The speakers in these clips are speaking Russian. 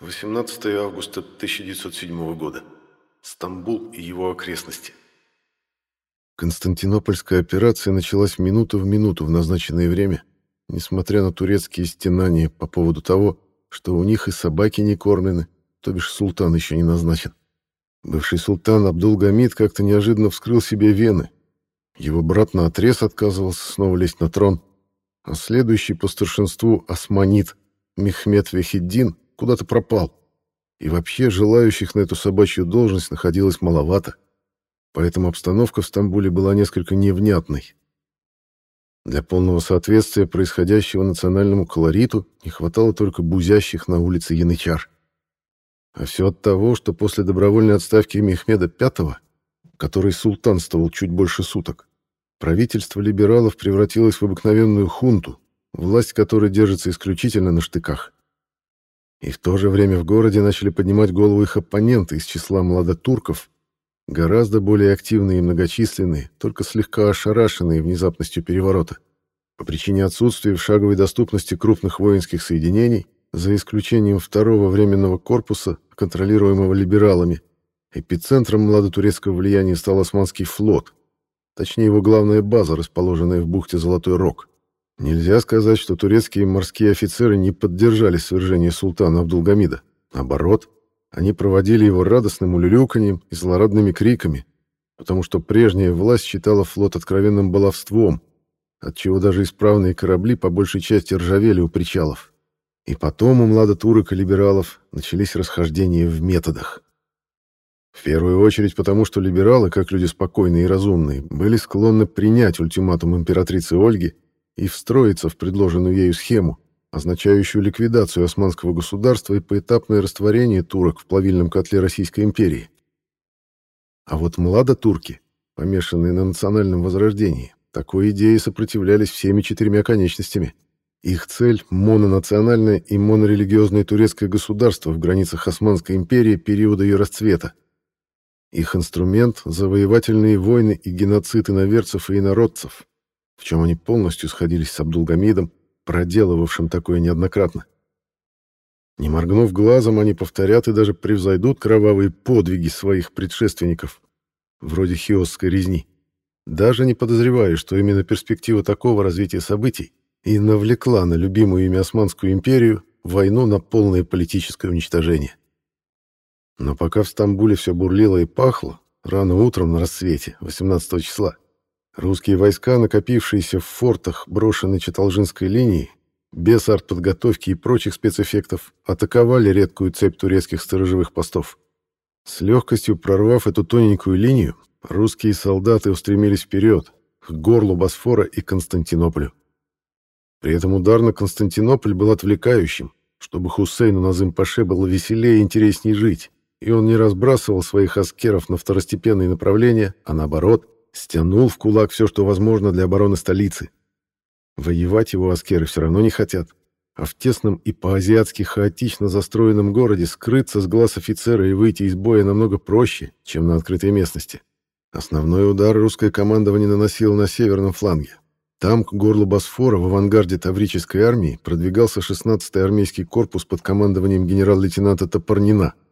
18 августа 1907 года. Стамбул и его окрестности. Константинопольская операция началась минуту в минуту в назначенное время, несмотря на турецкие стенания по поводу того, что у них и собаки не кормлены, то бишь султан еще не назначен. Бывший султан Абдулгамид как-то неожиданно вскрыл себе вены. Его брат наотрез отказывался снова лезть на трон, а следующий по старшинству османит Мехмед Вехиддин куда-то пропал. И вообще желающих на эту собачью должность находилось маловато. Поэтому обстановка в Стамбуле была несколько невнятной. Для полного соответствия происходящего национальному колориту не хватало только бузящих на улице янычар. А все от того, что после добровольной отставки Мехмеда V, который султанствовал чуть больше суток, правительство либералов превратилось в обыкновенную хунту, власть которой держится исключительно на штыках. И в то же время в городе начали поднимать голову их оппоненты из числа младотурков, гораздо более активные и многочисленные, только слегка ошарашенные внезапностью переворота. По причине отсутствия в шаговой доступности крупных воинских соединений, за исключением второго временного корпуса, контролируемого либералами, эпицентром младотурецкого влияния стал Османский флот, точнее его главная база, расположенная в бухте Золотой Рог. Нельзя сказать, что турецкие морские офицеры не поддержали свержение султана Абдулгамида. Наоборот, они проводили его радостным улюлюканьем и злорадными криками, потому что прежняя власть считала флот откровенным баловством, отчего даже исправные корабли по большей части ржавели у причалов. И потом у младотурок и либералов начались расхождения в методах. В первую очередь потому, что либералы, как люди спокойные и разумные, были склонны принять ультиматум императрицы Ольги и встроиться в предложенную ею схему, означающую ликвидацию османского государства и поэтапное растворение турок в плавильном котле Российской империи. А вот младотурки, помешанные на национальном возрождении, такой идее сопротивлялись всеми четырьмя конечностями. Их цель — мононациональное и монорелигиозное турецкое государство в границах Османской империи периода ее расцвета. Их инструмент — завоевательные войны и геноцид иноверцев и инородцев, в чем они полностью сходились с Абдулгамидом, проделывавшим такое неоднократно. Не моргнув глазом, они повторят и даже превзойдут кровавые подвиги своих предшественников, вроде хиосской резни, даже не подозревая, что именно перспектива такого развития событий и навлекла на любимую ими Османскую империю войну на полное политическое уничтожение. Но пока в Стамбуле все бурлило и пахло, рано утром на рассвете, 18 числа, Русские войска, накопившиеся в фортах брошенной Чаталжинской линии, без артподготовки и прочих спецэффектов, атаковали редкую цепь турецких сторожевых постов. С легкостью прорвав эту тоненькую линию, русские солдаты устремились вперед, к горлу Босфора и Константинополю. При этом удар на Константинополь был отвлекающим, чтобы Хусейну Назым-Паше было веселее и интереснее жить, и он не разбрасывал своих аскеров на второстепенные направления, а наоборот – Стянул в кулак все, что возможно для обороны столицы. Воевать его аскеры все равно не хотят, а в тесном и по-азиатски хаотично застроенном городе скрыться с глаз офицера и выйти из боя намного проще, чем на открытой местности. Основной удар русское командование наносило на северном фланге. Там, к горлу Босфора, в авангарде Таврической армии, продвигался 16-й армейский корпус под командованием генерал-лейтенанта Топорнина –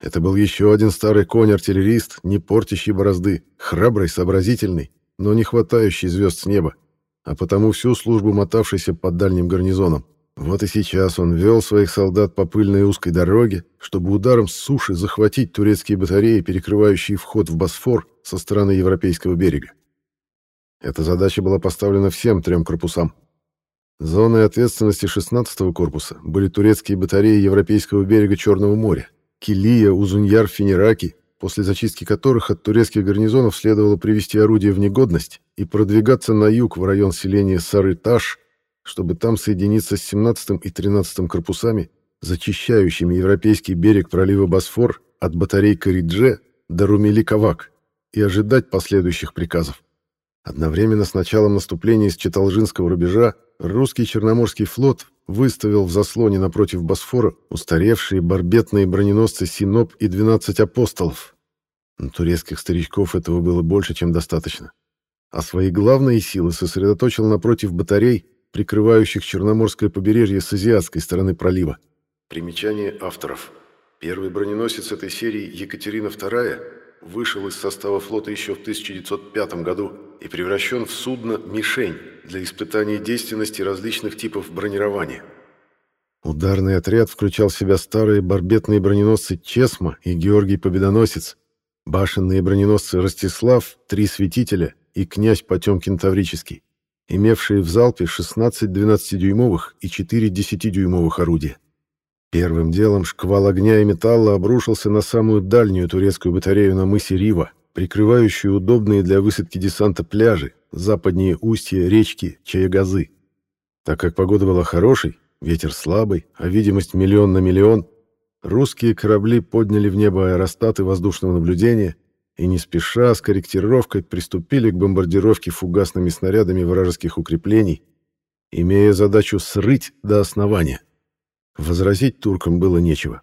это был еще один старый конь-артиллерист, не портящий борозды, храбрый, сообразительный, но не хватающий звезд с неба, а потому всю службу мотавшийся под дальним гарнизоном. Вот и сейчас он вел своих солдат по пыльной узкой дороге, чтобы ударом с суши захватить турецкие батареи, перекрывающие вход в Босфор со стороны европейского берега. Эта задача была поставлена всем трем корпусам. Зоной ответственности 16-го корпуса были турецкие батареи европейского берега Черного моря, Килия, Узуньяр, Фенераки, после зачистки которых от турецких гарнизонов следовало привести орудия в негодность и продвигаться на юг в район селения Сарыташ, чтобы там соединиться с 17 и 13 корпусами, зачищающими европейский берег пролива Босфор от батарей Коридже до Румели-Кавак и ожидать последующих приказов. Одновременно с началом наступления с Читалжинского рубежа русский Черноморский флот выставил в заслоне напротив Босфора устаревшие барбетные броненосцы «Синоп» и «12 апостолов». Но турецких старичков этого было больше, чем достаточно. А свои главные силы сосредоточил напротив батарей, прикрывающих Черноморское побережье с азиатской стороны пролива. Примечание авторов. Первый броненосец этой серии Екатерина II вышел из состава флота еще в 1905 году и превращен в судно «Мишень» для испытания действенности различных типов бронирования. Ударный отряд включал в себя старые барбетные броненосцы «Чесма» и «Георгий Победоносец», башенные броненосцы «Ростислав», «Три святителя» и «Князь Потемкин Таврический», имевшие в залпе 16 12-дюймовых и 4 10-дюймовых орудия. Первым делом шквал огня и металла обрушился на самую дальнюю турецкую батарею на мысе Рива, прикрывающую удобные для высадки десанта пляжи, западнее устья речки Чаягазы. Так как погода была хорошей, ветер слабый, а видимость миллион на миллион, русские корабли подняли в небо аэростаты воздушного наблюдения и не спеша с корректировкой приступили к бомбардировке фугасными снарядами вражеских укреплений, имея задачу срыть до основания. Возразить туркам было нечего.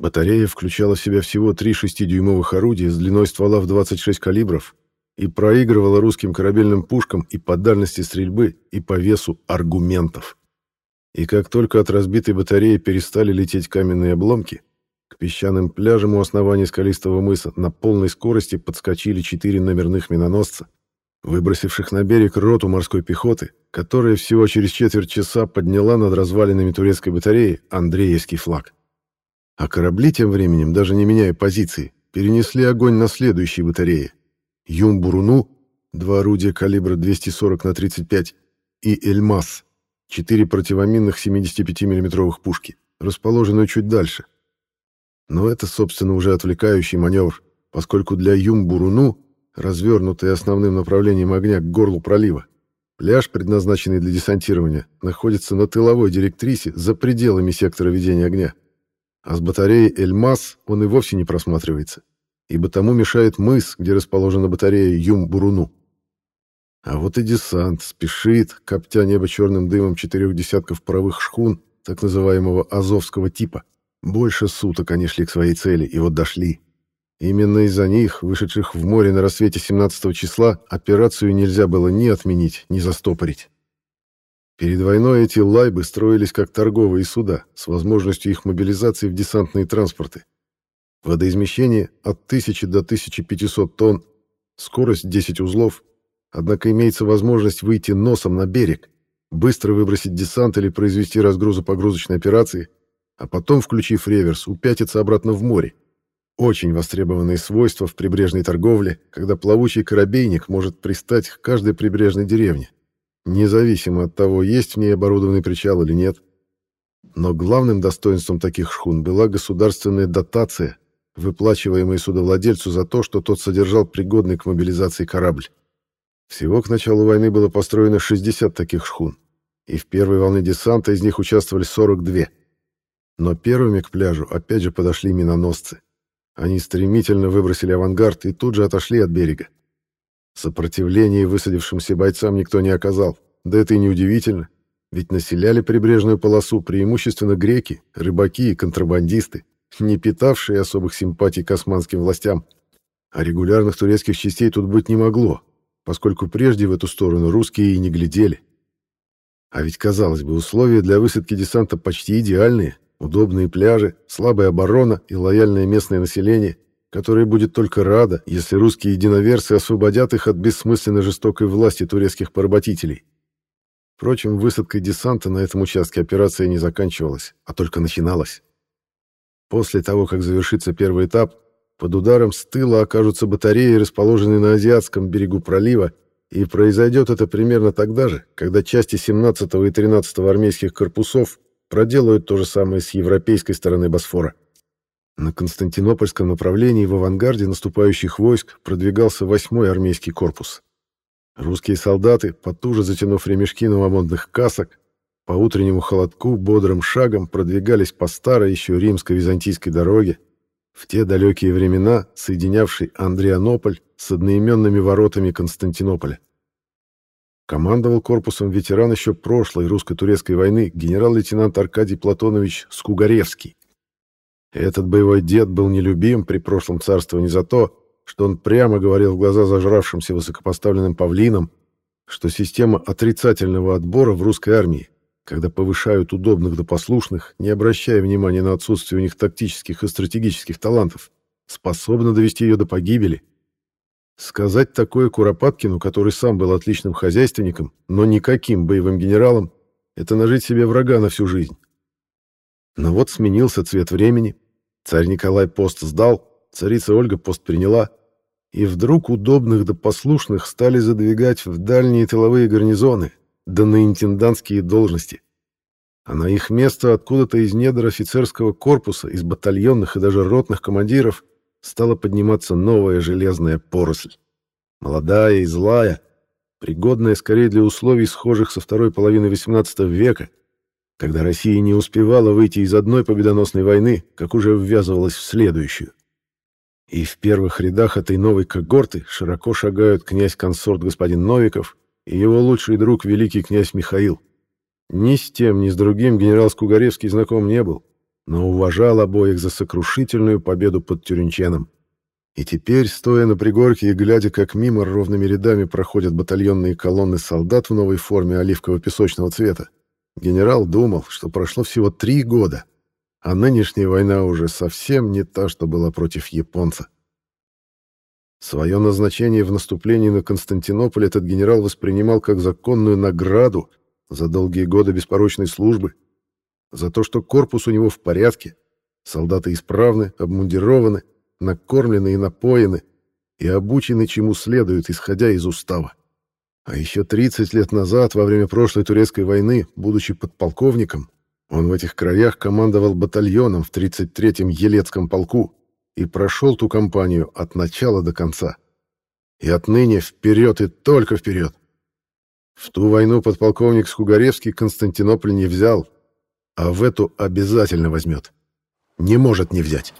Батарея включала в себя всего три шестидюймовых орудия с длиной ствола в 26 калибров и проигрывала русским корабельным пушкам и по дальности стрельбы, и по весу аргументов. И как только от разбитой батареи перестали лететь каменные обломки, к песчаным пляжам у основания скалистого мыса на полной скорости подскочили четыре номерных миноносца, выбросивших на берег роту морской пехоты, которая всего через четверть часа подняла над развалинами турецкой батареи Андреевский флаг. А корабли тем временем, даже не меняя позиции, перенесли огонь на следующие батареи. Юм-Буруну, два орудия калибра 240 на 35, и Эльмас, четыре противоминных 75 миллиметровых пушки, расположенные чуть дальше. Но это, собственно, уже отвлекающий маневр, поскольку для Юм-Буруну, развернутый основным направлением огня к горлу пролива, пляж, предназначенный для десантирования, находится на тыловой директрисе за пределами сектора ведения огня а с батареей «Эльмас» он и вовсе не просматривается, ибо тому мешает мыс, где расположена батарея Юм-Буруну. А вот и десант спешит, коптя небо черным дымом четырех десятков паровых шхун, так называемого азовского типа. Больше суток они шли к своей цели, и вот дошли. Именно из-за них, вышедших в море на рассвете 17 числа, операцию нельзя было ни отменить, ни застопорить. Перед войной эти лайбы строились как торговые суда с возможностью их мобилизации в десантные транспорты. Водоизмещение от 1000 до 1500 тонн, скорость 10 узлов, однако имеется возможность выйти носом на берег, быстро выбросить десант или произвести разгрузо-погрузочные операции, а потом, включив реверс, упятиться обратно в море. Очень востребованные свойства в прибрежной торговле, когда плавучий корабейник может пристать к каждой прибрежной деревне независимо от того, есть в ней оборудованный причал или нет. Но главным достоинством таких шхун была государственная дотация, выплачиваемая судовладельцу за то, что тот содержал пригодный к мобилизации корабль. Всего к началу войны было построено 60 таких шхун, и в первой волне десанта из них участвовали 42. Но первыми к пляжу опять же подошли миноносцы. Они стремительно выбросили авангард и тут же отошли от берега. Сопротивления высадившимся бойцам никто не оказал. Да это и неудивительно, ведь населяли прибрежную полосу преимущественно греки, рыбаки и контрабандисты, не питавшие особых симпатий к османским властям. А регулярных турецких частей тут быть не могло, поскольку прежде в эту сторону русские и не глядели. А ведь, казалось бы, условия для высадки десанта почти идеальные. Удобные пляжи, слабая оборона и лояльное местное население – которая будет только рада, если русские единоверцы освободят их от бессмысленно жестокой власти турецких поработителей. Впрочем, высадкой десанта на этом участке операция не заканчивалась, а только начиналась. После того, как завершится первый этап, под ударом с тыла окажутся батареи, расположенные на азиатском берегу пролива, и произойдет это примерно тогда же, когда части 17 и 13 армейских корпусов проделают то же самое с европейской стороны Босфора. На Константинопольском направлении в авангарде наступающих войск продвигался 8-й армейский корпус. Русские солдаты, потуже затянув ремешки новомодных касок, по утреннему холодку бодрым шагом продвигались по старой еще римско-византийской дороге, в те далекие времена соединявшей Андрианополь с одноименными воротами Константинополя. Командовал корпусом ветеран еще прошлой русско-турецкой войны генерал-лейтенант Аркадий Платонович Скугаревский. Этот боевой дед был нелюбим при прошлом царствовании за то, что он прямо говорил в глаза зажравшимся высокопоставленным павлинам, что система отрицательного отбора в русской армии, когда повышают удобных до послушных, не обращая внимания на отсутствие у них тактических и стратегических талантов, способна довести ее до погибели. Сказать такое Куропаткину, который сам был отличным хозяйственником, но никаким боевым генералом, это нажить себе врага на всю жизнь. Но вот сменился цвет времени, царь Николай пост сдал, царица Ольга пост приняла, и вдруг удобных да послушных стали задвигать в дальние тыловые гарнизоны, да на интендантские должности. А на их место откуда-то из недр офицерского корпуса, из батальонных и даже ротных командиров стала подниматься новая железная поросль. Молодая и злая, пригодная скорее для условий, схожих со второй половины XVIII века, когда Россия не успевала выйти из одной победоносной войны, как уже ввязывалась в следующую. И в первых рядах этой новой когорты широко шагают князь-консорт господин Новиков и его лучший друг великий князь Михаил. Ни с тем, ни с другим генерал Скугаревский знаком не был, но уважал обоих за сокрушительную победу под Тюринченом. И теперь, стоя на пригорке и глядя, как мимо ровными рядами проходят батальонные колонны солдат в новой форме оливково-песочного цвета, генерал думал, что прошло всего три года, а нынешняя война уже совсем не та, что была против японца. Свое назначение в наступлении на Константинополь этот генерал воспринимал как законную награду за долгие годы беспорочной службы, за то, что корпус у него в порядке, солдаты исправны, обмундированы, накормлены и напоены, и обучены чему следует, исходя из устава. А еще 30 лет назад, во время прошлой турецкой войны, будучи подполковником, он в этих краях командовал батальоном в 33-м Елецком полку и прошел ту кампанию от начала до конца. И отныне вперед и только вперед. В ту войну подполковник Скугаревский Константинополь не взял, а в эту обязательно возьмет. Не может не взять.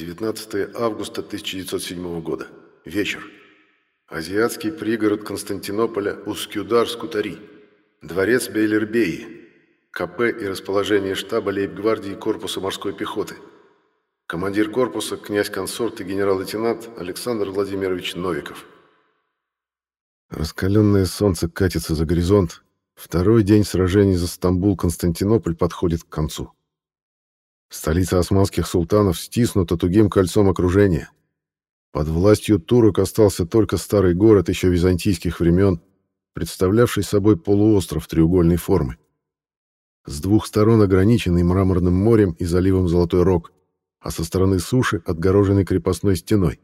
Девятнадцатое августа 1907 года. Вечер. Азиатский пригород Константинополя Ускюдар-Скутари. Дворец Бейлербеи. КП и расположение штаба лейб-гвардии корпуса морской пехоты. Командир корпуса князь-консорт и генерал-лейтенант Александр Владимирович Новиков. Раскаленное солнце катится за горизонт. Второй день сражений за Стамбул-Константинополь подходит к концу. Столица османских султанов стиснута тугим кольцом окружения. Под властью турок остался только старый город еще византийских времен, представлявший собой полуостров треугольной формы. С двух сторон ограниченный мраморным морем и заливом Золотой Рог, а со стороны суши отгороженный крепостной стеной.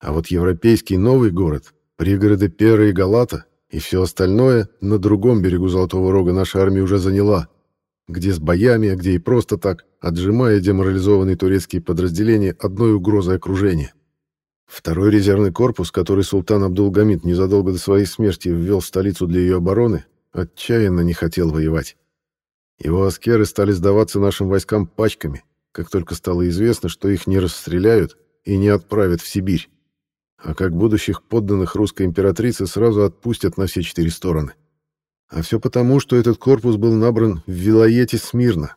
А вот европейский новый город, пригороды Пера и Галата и все остальное на другом берегу Золотого Рога наша армия уже заняла, где с боями, а где и просто так, отжимая деморализованные турецкие подразделения одной угрозой окружения. Второй резервный корпус, который султан Абдулгамид незадолго до своей смерти ввел в столицу для ее обороны, отчаянно не хотел воевать. Его аскеры стали сдаваться нашим войскам пачками, как только стало известно, что их не расстреляют и не отправят в Сибирь, а как будущих подданных русской императрицы сразу отпустят на все четыре стороны. А все потому, что этот корпус был набран в Вилоете Смирно,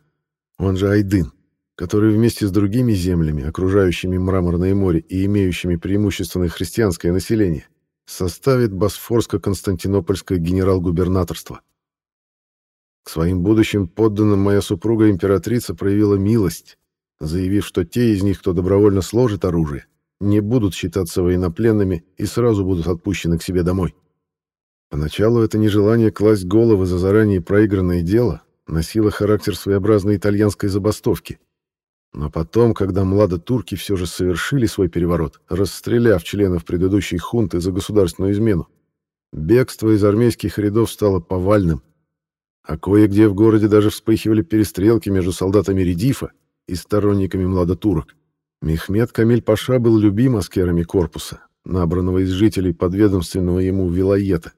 он же Айдын, который вместе с другими землями, окружающими Мраморное море и имеющими преимущественное христианское население, составит Босфорско-Константинопольское генерал-губернаторство. К своим будущим подданным моя супруга-императрица проявила милость, заявив, что те из них, кто добровольно сложит оружие, не будут считаться военнопленными и сразу будут отпущены к себе домой. Поначалу это нежелание класть головы за заранее проигранное дело носило характер своеобразной итальянской забастовки. Но потом, когда младо-турки все же совершили свой переворот, расстреляв членов предыдущей хунты за государственную измену, бегство из армейских рядов стало повальным, а кое-где в городе даже вспыхивали перестрелки между солдатами Редифа и сторонниками младотурок. Мехмед Камиль Паша был любим аскерами корпуса, набранного из жителей подведомственного ему вилоета.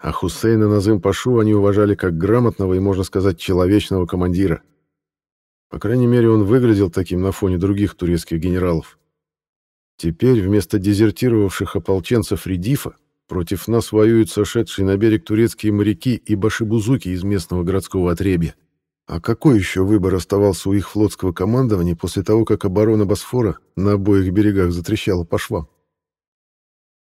А Хусейна Назым Пашу они уважали как грамотного и, можно сказать, человечного командира. По крайней мере, он выглядел таким на фоне других турецких генералов. Теперь вместо дезертировавших ополченцев Редифа против нас воюют сошедшие на берег турецкие моряки и башибузуки из местного городского отребья. А какой еще выбор оставался у их флотского командования после того, как оборона Босфора на обоих берегах затрещала по швам?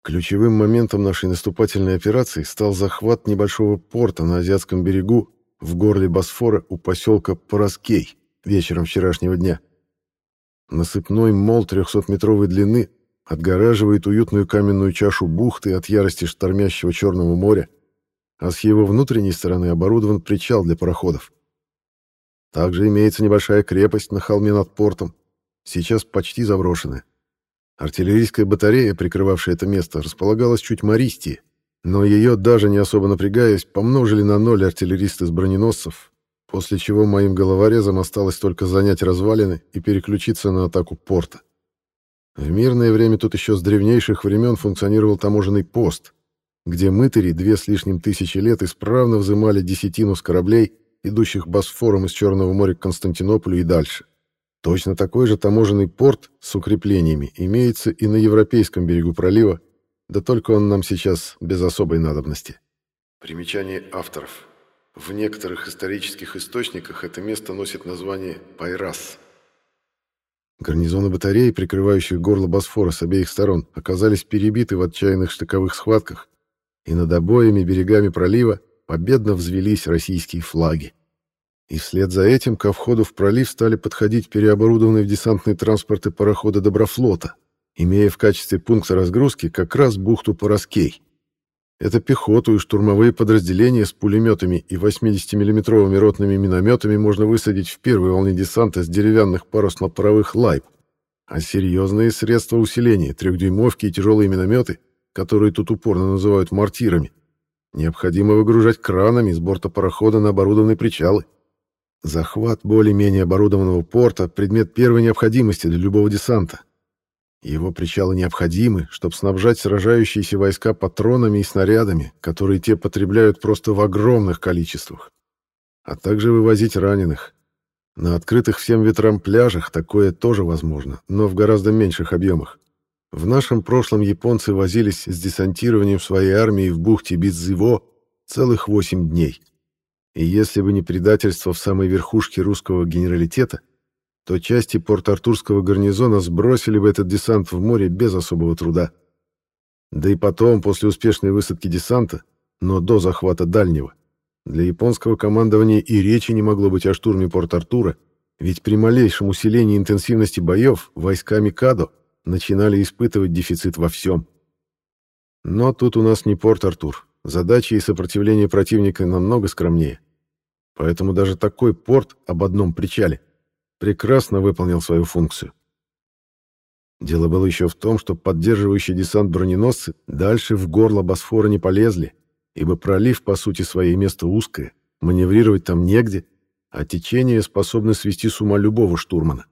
Ключевым моментом нашей наступательной операции стал захват небольшого порта на азиатском берегу в горле Босфора у поселка Пороскей вечером вчерашнего дня. Насыпной мол 300-метровой длины отгораживает уютную каменную чашу бухты от ярости штормящего Черного моря, а с его внутренней стороны оборудован причал для пароходов. Также имеется небольшая крепость на холме над портом, сейчас почти заброшенная. Артиллерийская батарея, прикрывавшая это место, располагалась чуть мористее, но ее, даже не особо напрягаясь, помножили на ноль артиллеристы с броненосцев, после чего моим головорезам осталось только занять развалины и переключиться на атаку порта. В мирное время тут еще с древнейших времен функционировал таможенный пост, где мытари две с лишним тысячи лет исправно взымали десятину с кораблей, идущих Босфором из Черного моря к Константинополю и дальше. Точно такой же таможенный порт с укреплениями имеется и на европейском берегу пролива, да только он нам сейчас без особой надобности. Примечание авторов. В некоторых исторических источниках это место носит название Пайрас. Гарнизоны батареи, прикрывающие горло Босфора с обеих сторон, оказались перебиты в отчаянных штыковых схватках, и над обоими берегами пролива победно взвелись российские флаги. И вслед за этим ко входу в пролив стали подходить переоборудованные в десантные транспорты парохода Доброфлота, имея в качестве пункта разгрузки как раз бухту Пороскей. Это пехоту и штурмовые подразделения с пулеметами и 80-миллиметровыми ротными минометами можно высадить в первой волне десанта с деревянных парусно-паровых лайб, а серьезные средства усиления, трехдюймовки и тяжелые минометы, которые тут упорно называют мортирами, необходимо выгружать кранами с борта парохода на оборудованные причалы. Захват более-менее оборудованного порта — предмет первой необходимости для любого десанта. Его причалы необходимы, чтобы снабжать сражающиеся войска патронами и снарядами, которые те потребляют просто в огромных количествах, а также вывозить раненых. На открытых всем ветрам пляжах такое тоже возможно, но в гораздо меньших объемах. В нашем прошлом японцы возились с десантированием своей армии в бухте Бидзиво целых 8 дней. И если бы не предательство в самой верхушке русского генералитета, то части Порт-Артурского гарнизона сбросили бы этот десант в море без особого труда. Да и потом, после успешной высадки десанта, но до захвата дальнего, для японского командования и речи не могло быть о штурме Порт-Артура, ведь при малейшем усилении интенсивности боев войска Микадо начинали испытывать дефицит во всем. Но тут у нас не Порт-Артур, Задачи и сопротивление противника намного скромнее. Поэтому даже такой порт об одном причале прекрасно выполнил свою функцию. Дело было еще в том, что поддерживающие десант броненосцы дальше в горло Босфора не полезли, ибо пролив, по сути своей, место узкое, маневрировать там негде, а течение способно свести с ума любого штурмана.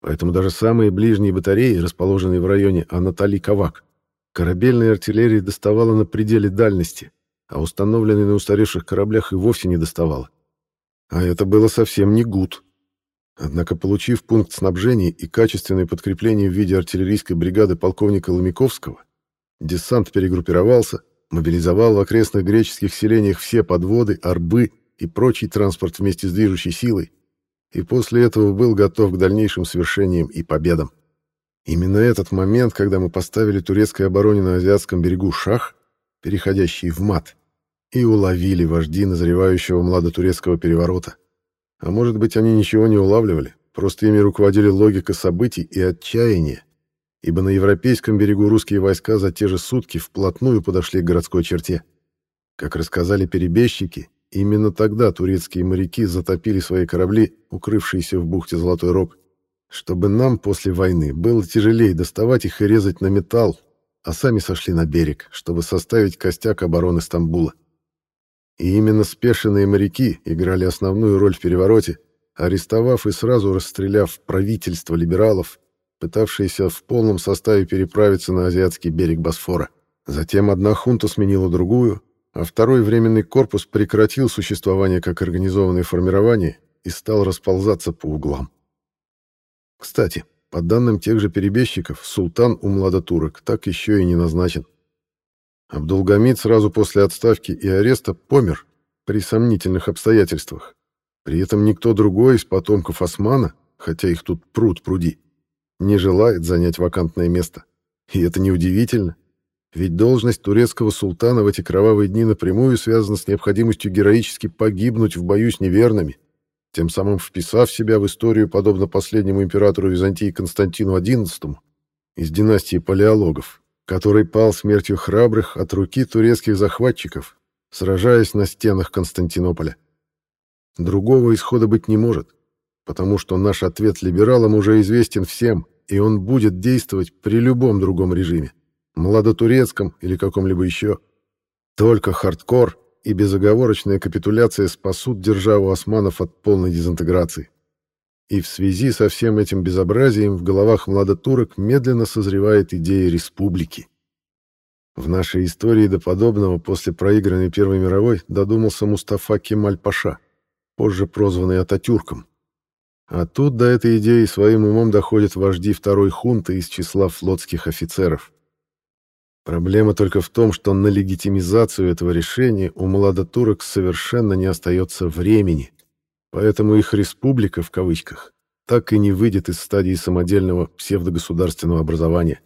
Поэтому даже самые ближние батареи, расположенные в районе Анатолий-Кавак, Корабельная артиллерия доставала на пределе дальности, а установленной на устаревших кораблях и вовсе не доставала. А это было совсем не гуд. Однако, получив пункт снабжения и качественное подкрепление в виде артиллерийской бригады полковника Ломиковского, десант перегруппировался, мобилизовал в окрестных греческих селениях все подводы, арбы и прочий транспорт вместе с движущей силой, и после этого был готов к дальнейшим свершениям и победам. Именно этот момент, когда мы поставили турецкой обороне на азиатском берегу шах, переходящий в мат, и уловили вожди назревающего младотурецкого переворота. А может быть, они ничего не улавливали, просто ими руководили логика событий и отчаяние, ибо на европейском берегу русские войска за те же сутки вплотную подошли к городской черте. Как рассказали перебежчики, именно тогда турецкие моряки затопили свои корабли, укрывшиеся в бухте Золотой Рог, чтобы нам после войны было тяжелее доставать их и резать на металл, а сами сошли на берег, чтобы составить костяк обороны Стамбула. И именно спешенные моряки играли основную роль в перевороте, арестовав и сразу расстреляв правительство либералов, пытавшиеся в полном составе переправиться на азиатский берег Босфора. Затем одна хунта сменила другую, а второй временный корпус прекратил существование как организованное формирование и стал расползаться по углам. Кстати, по данным тех же перебежчиков, султан у младотурок так еще и не назначен. Абдулгамид сразу после отставки и ареста помер при сомнительных обстоятельствах. При этом никто другой из потомков Османа, хотя их тут пруд пруди, не желает занять вакантное место. И это неудивительно, Ведь должность турецкого султана в эти кровавые дни напрямую связана с необходимостью героически погибнуть в бою с неверными, тем самым вписав себя в историю подобно последнему императору Византии Константину XI из династии палеологов, который пал смертью храбрых от руки турецких захватчиков, сражаясь на стенах Константинополя. Другого исхода быть не может, потому что наш ответ либералам уже известен всем, и он будет действовать при любом другом режиме, младотурецком или каком-либо еще. Только хардкор и безоговорочная капитуляция спасут державу османов от полной дезинтеграции. И в связи со всем этим безобразием в головах младотурок медленно созревает идея республики. В нашей истории до подобного после проигранной Первой мировой додумался Мустафа Кемаль-Паша, позже прозванный Ататюрком. А тут до этой идеи своим умом доходят вожди второй хунты из числа флотских офицеров. Проблема только в том, что на легитимизацию этого решения у младотурок совершенно не остается времени, поэтому их «республика» в кавычках так и не выйдет из стадии самодельного псевдогосударственного образования.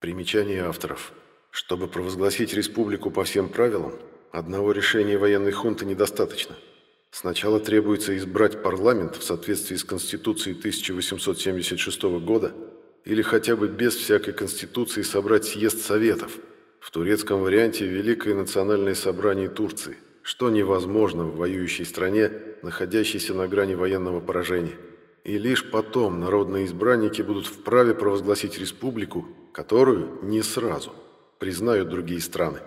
Примечание авторов. Чтобы провозгласить республику по всем правилам, одного решения военной хунты недостаточно. Сначала требуется избрать парламент в соответствии с Конституцией 1876 года или хотя бы без всякой конституции собрать съезд советов, в турецком варианте Великое национальное собрание Турции, что невозможно в воюющей стране, находящейся на грани военного поражения. И лишь потом народные избранники будут вправе провозгласить республику, которую не сразу признают другие страны.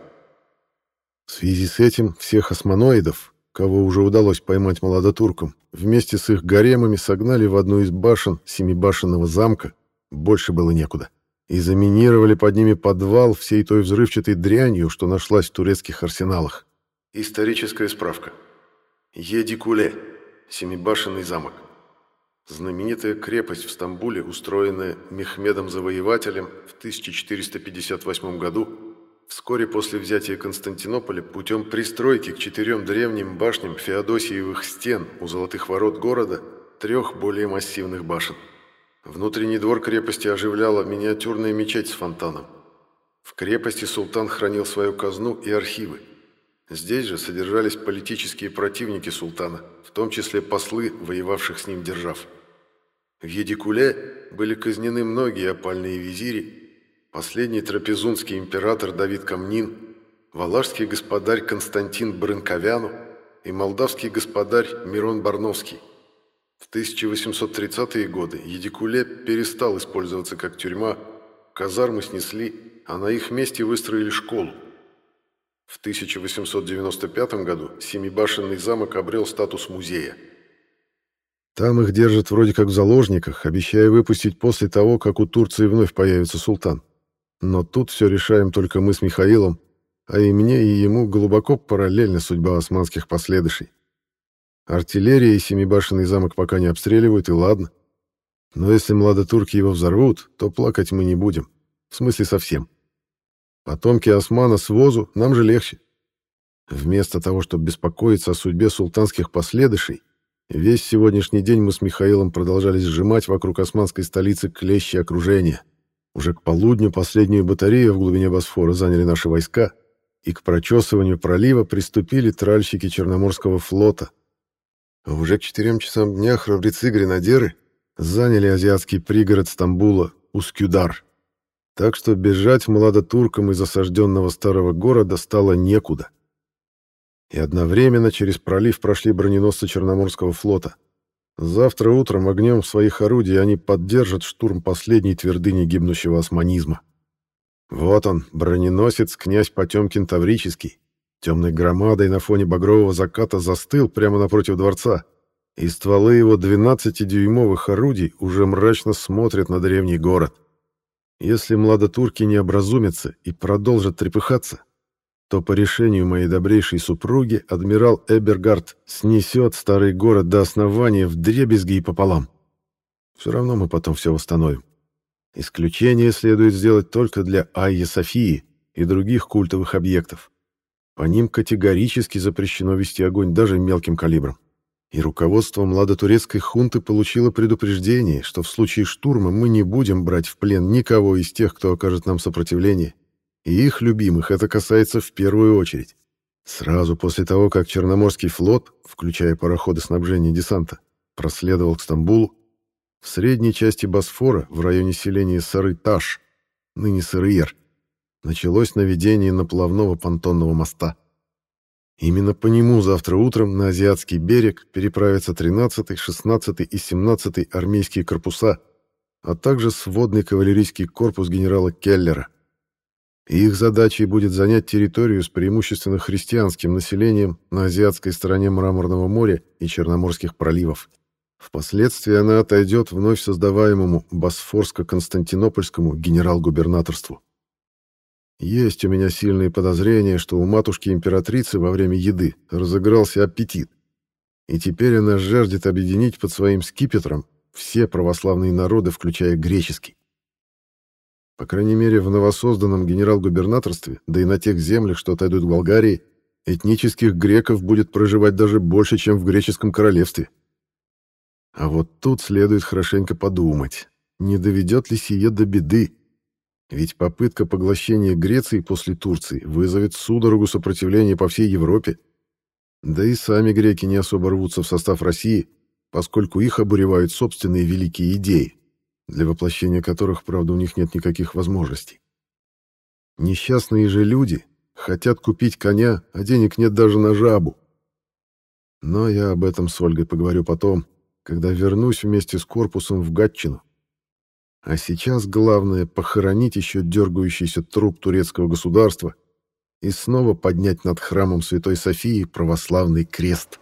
В связи с этим всех османоидов, кого уже удалось поймать молодотуркам, вместе с их гаремами согнали в одну из башен семибашенного замка, больше было некуда. И заминировали под ними подвал всей той взрывчатой дрянью, что нашлась в турецких арсеналах. Историческая справка. Едикуле. Семибашенный замок. Знаменитая крепость в Стамбуле, устроенная Мехмедом Завоевателем в 1458 году, вскоре после взятия Константинополя путем пристройки к четырем древним башням Феодосиевых стен у золотых ворот города трех более массивных башен. Внутренний двор крепости оживляла миниатюрная мечеть с фонтаном. В крепости султан хранил свою казну и архивы. Здесь же содержались политические противники султана, в том числе послы, воевавших с ним держав. В Едикуле были казнены многие опальные визири, последний трапезунский император Давид Камнин, валашский господарь Константин Брынковяну и молдавский господарь Мирон Барновский. В 1830-е годы Едикуле перестал использоваться как тюрьма, казармы снесли, а на их месте выстроили школу. В 1895 году Семибашенный замок обрел статус музея. Там их держат вроде как в заложниках, обещая выпустить после того, как у Турции вновь появится султан. Но тут все решаем только мы с Михаилом, а и мне, и ему глубоко параллельна судьба османских последующей. Артиллерия и Семибашенный замок пока не обстреливают, и ладно. Но если младотурки его взорвут, то плакать мы не будем. В смысле совсем. Потомки османа с возу нам же легче. Вместо того, чтобы беспокоиться о судьбе султанских последующей, весь сегодняшний день мы с Михаилом продолжали сжимать вокруг османской столицы клещи окружения. Уже к полудню последнюю батарею в глубине Босфора заняли наши войска, и к прочесыванию пролива приступили тральщики Черноморского флота, а уже к четырем часам дня храбрецы-гренадеры заняли азиатский пригород Стамбула, Ускюдар. Так что бежать младотуркам из осажденного старого города стало некуда. И одновременно через пролив прошли броненосцы Черноморского флота. Завтра утром огнем своих орудий они поддержат штурм последней твердыни гибнущего османизма. Вот он, броненосец князь Потемкин Таврический, темной громадой на фоне багрового заката застыл прямо напротив дворца, и стволы его 12-дюймовых орудий уже мрачно смотрят на древний город. Если младотурки не образумятся и продолжат трепыхаться, то по решению моей добрейшей супруги адмирал Эбергард снесет старый город до основания в дребезги и пополам. Все равно мы потом все восстановим. Исключение следует сделать только для Айя Софии и других культовых объектов. По ним категорически запрещено вести огонь даже мелким калибром. И руководство младотурецкой хунты получило предупреждение, что в случае штурма мы не будем брать в плен никого из тех, кто окажет нам сопротивление, И их любимых это касается в первую очередь. Сразу после того, как Черноморский флот, включая пароходы снабжения десанта, проследовал к Стамбулу, в средней части Босфора, в районе селения Сары-Таш, ныне Сырыер, началось наведение наплавного понтонного моста. Именно по нему завтра утром на Азиатский берег переправятся 13-й, 16-й и 17-й армейские корпуса, а также сводный кавалерийский корпус генерала Келлера. их задачей будет занять территорию с преимущественно христианским населением на азиатской стороне Мраморного моря и Черноморских проливов. Впоследствии она отойдет вновь создаваемому Босфорско-Константинопольскому генерал-губернаторству. Есть у меня сильные подозрения, что у матушки-императрицы во время еды разыгрался аппетит, и теперь она жаждет объединить под своим скипетром все православные народы, включая греческий. По крайней мере, в новосозданном генерал-губернаторстве, да и на тех землях, что отойдут к Болгарии, этнических греков будет проживать даже больше, чем в греческом королевстве. А вот тут следует хорошенько подумать, не доведет ли сие до беды. Ведь попытка поглощения Греции после Турции вызовет судорогу сопротивления по всей Европе. Да и сами греки не особо рвутся в состав России, поскольку их обуревают собственные великие идеи, для воплощения которых, правда, у них нет никаких возможностей. Несчастные же люди хотят купить коня, а денег нет даже на жабу. Но я об этом с Ольгой поговорю потом, когда вернусь вместе с корпусом в Гатчину. А сейчас главное похоронить еще дергающийся труп турецкого государства и снова поднять над храмом Святой Софии православный крест.